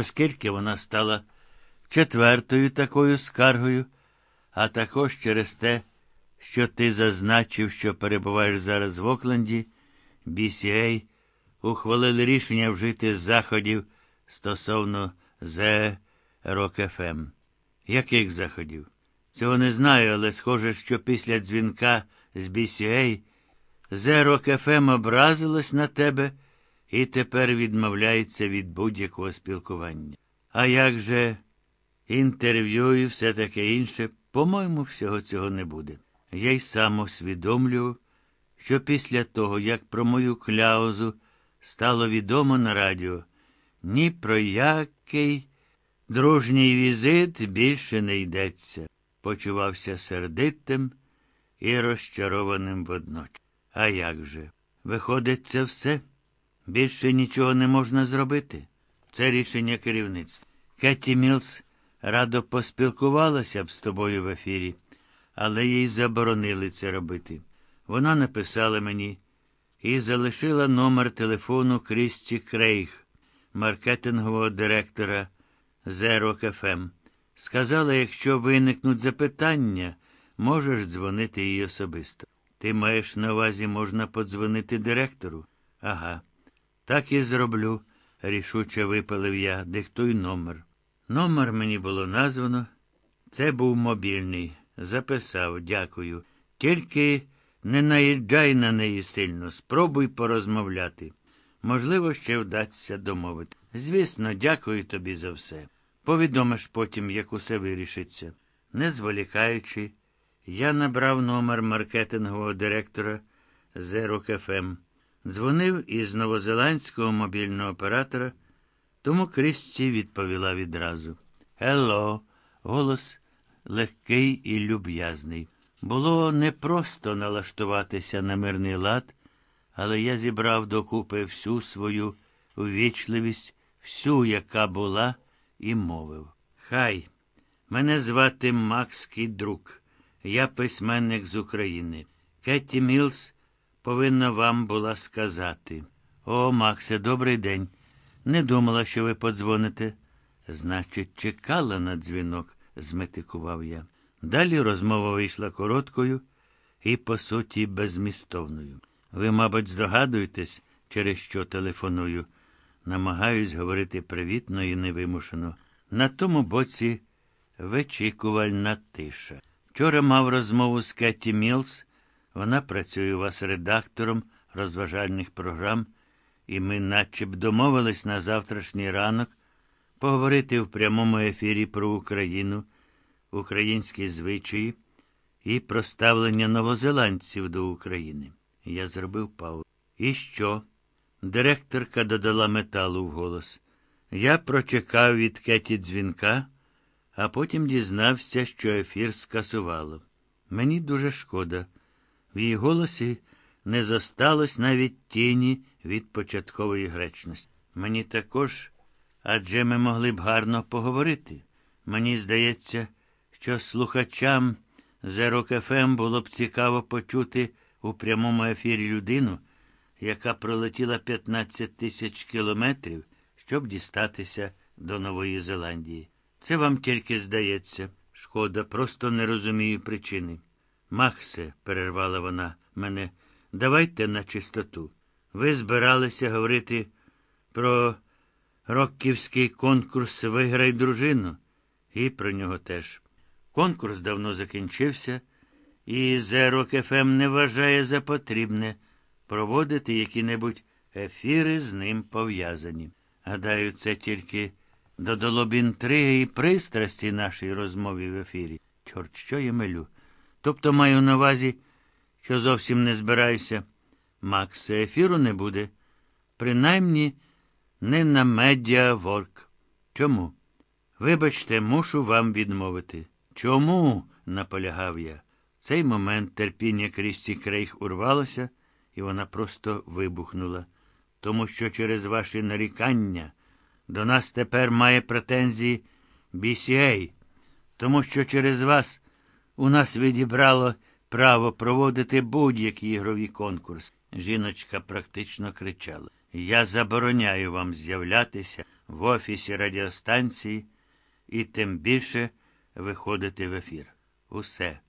оскільки вона стала четвертою такою скаргою, а також через те, що ти зазначив, що перебуваєш зараз в Окленді, BCA ухвалили рішення вжити заходів стосовно зе РОКФМ. Яких заходів? Цього не знаю, але схоже, що після дзвінка з BCA Зеро КФМ образилась на тебе і тепер відмовляється від будь-якого спілкування. А як же інтерв'ю і все таке інше, по-моєму, всього цього не буде. Я й сам усвідомлював, що після того, як про мою кляузу стало відомо на радіо, ні про який дружній візит більше не йдеться. Почувався сердитим і розчарованим водночас. А як же? Виходить, це все? Більше нічого не можна зробити. Це рішення керівництва. Кетті Мілс радо поспілкувалася б з тобою в ефірі, але їй заборонили це робити. Вона написала мені і залишила номер телефону Крісті Крейг, маркетингового директора КФМ. Сказала, якщо виникнуть запитання, можеш дзвонити їй особисто. Ти маєш на увазі, можна подзвонити директору? Ага. Так і зроблю, рішуче випалив я. Диктуй номер. Номер мені було названо. Це був мобільний. Записав, дякую. Тільки не наїжджай на неї сильно, спробуй порозмовляти. Можливо, ще вдасться домовити. Звісно, дякую тобі за все. Повідомиш потім, як усе вирішиться. Не зволікаючи, я набрав номер маркетингового директора Zero КФМ. Дзвонив із новозеландського мобільного оператора, тому Крісті відповіла відразу. Hello, голос легкий і люб'язний. Було непросто налаштуватися на мирний лад, але я зібрав докупи всю свою увічливість, всю, яка була, і мовив. Хай, мене звати Макс Кідрук. Я письменник з України. Кетті Мілс повинна вам була сказати. О, Максе, добрий день. Не думала, що ви подзвоните. Значить, чекала на дзвінок, зметикував я. Далі розмова вийшла короткою і, по суті, безмістовною. Ви, мабуть, здогадуєтесь, через що телефоную. Намагаюсь говорити привітно і невимушено. На тому боці вичікувальна тиша. Вчора мав розмову з Кетті Мілс. Вона працює у вас редактором розважальних програм, і ми наче б домовились на завтрашній ранок поговорити в прямому ефірі про Україну, українські звичаї і про ставлення новозеландців до України. Я зробив паузу. І що? Директорка додала металу в голос. Я прочекав від Кеті дзвінка а потім дізнався, що ефір скасувало. Мені дуже шкода. В її голосі не зосталось навіть тіні від початкової гречності. Мені також, адже ми могли б гарно поговорити. Мені здається, що слухачам з ФМ було б цікаво почути у прямому ефірі людину, яка пролетіла 15 тисяч кілометрів, щоб дістатися до Нової Зеландії. Це вам тільки здається. Шкода, просто не розумію причини. Максе, перервала вона мене, давайте на чистоту. Ви збиралися говорити про рокківський конкурс Виграй дружину, і про нього теж. Конкурс давно закінчився, і Зерок ФМ не вважає за потрібне проводити які-небудь ефіри з ним пов'язані. Гадаю, це тільки додало б інтриги і пристрасті нашій розмові в ефірі. Чорт, що я милю. Тобто маю на увазі, що зовсім не збираюся. Макс, ефіру не буде. Принаймні, не на медіаворк. Чому? Вибачте, мушу вам відмовити. Чому? наполягав я. В цей момент терпіння Крісті Крейг урвалося, і вона просто вибухнула. Тому що через ваші нарікання. До нас тепер має претензії BCA, тому що через вас у нас відібрало право проводити будь-який ігровий конкурс. Жіночка практично кричала. Я забороняю вам з'являтися в офісі радіостанції і тим більше виходити в ефір. Усе.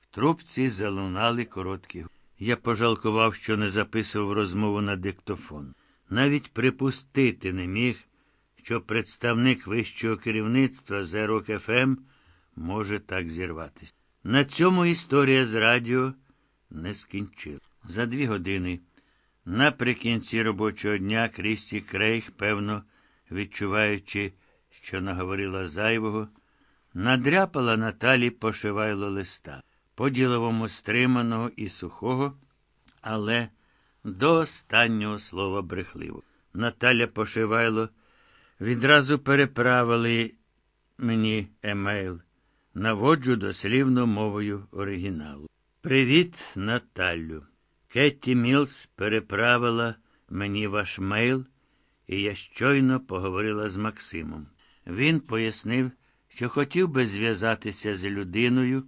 В трубці залунали короткі. Я пожалкував, що не записував розмову на диктофон. Навіть припустити не міг, що представник вищого керівництва ЗРОК ФМ може так зірватися. На цьому історія з радіо не скінчила. За дві години, наприкінці робочого дня, Крісті Крейг, певно, відчуваючи, що наговорила зайвого, надряпала Наталі пошивайло листа, по-діловому стриманого і сухого, але до останнього слова брехливо. Наталя пошивайло відразу переправили мені емейл. Наводжу дослівно мовою оригіналу. Привіт, Наталю. Кетті Мілс переправила мені ваш мейл, і я щойно поговорила з Максимом. Він пояснив, що хотів би зв'язатися з людиною,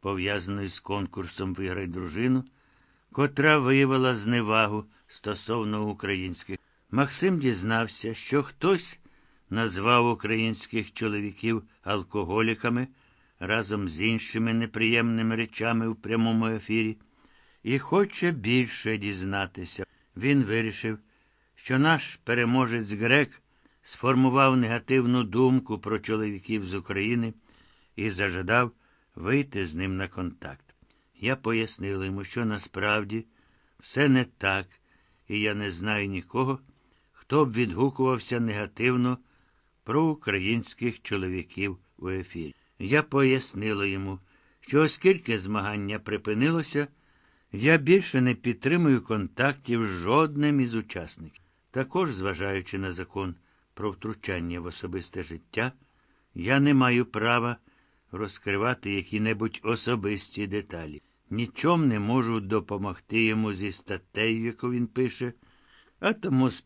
пов'язаною з конкурсом «Виграй дружину, котра виявила зневагу стосовно українських. Максим дізнався, що хтось назвав українських чоловіків алкоголіками разом з іншими неприємними речами у прямому ефірі, і хоче більше дізнатися. Він вирішив, що наш переможець грек сформував негативну думку про чоловіків з України і зажадав вийти з ним на контакт. Я пояснив йому, що насправді все не так, і я не знаю нікого, хто б відгукувався негативно про українських чоловіків у ефірі. Я пояснила йому, що оскільки змагання припинилося, я більше не підтримую контактів з жодним із учасників. Також, зважаючи на закон про втручання в особисте життя, я не маю права розкривати які-небудь особисті деталі. Нічом не можу допомогти йому зі статтею, яку він пише, а тому